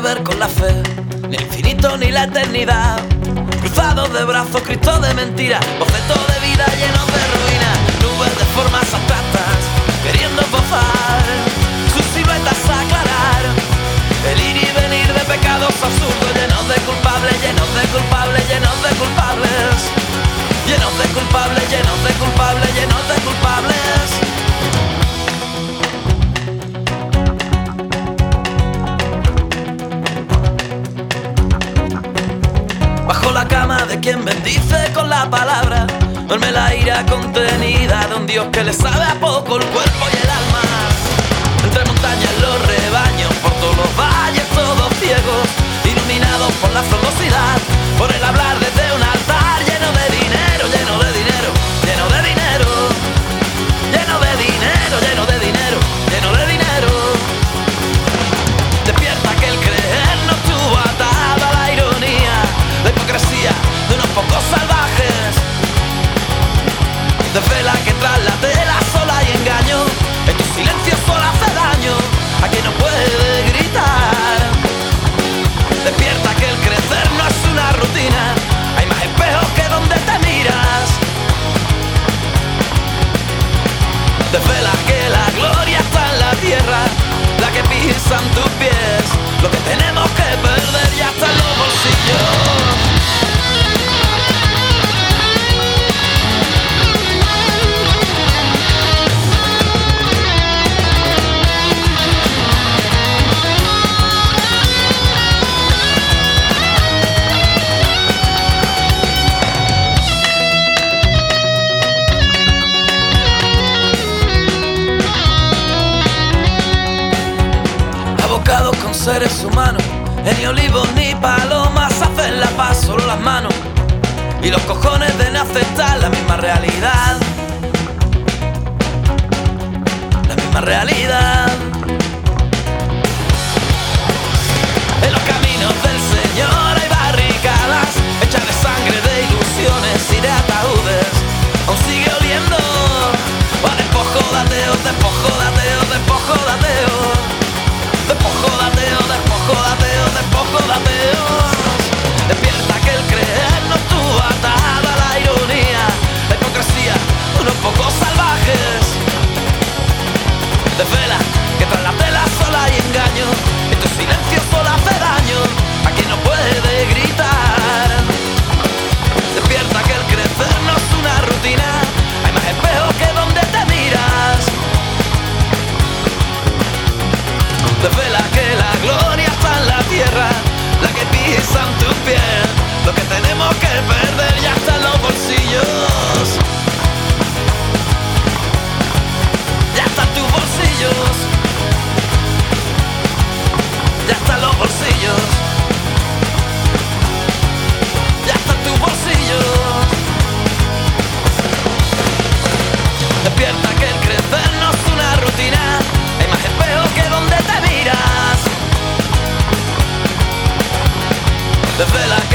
ver con la fe, ni el infinito ni la eternidad. Cruzados de brazos, Cristo de mentira, objeto de vida llenos de ruinas, nubes de formas la palabra, duerme la ira contenida de un Dios que le sabe a poco el cuerpo y el alma. Entre montañas los rebaños. seres humanos, ni olivos ni palomas hacen la paz solo las manos. Y los cojones de no aceptar la misma realidad, la misma realidad. The villa.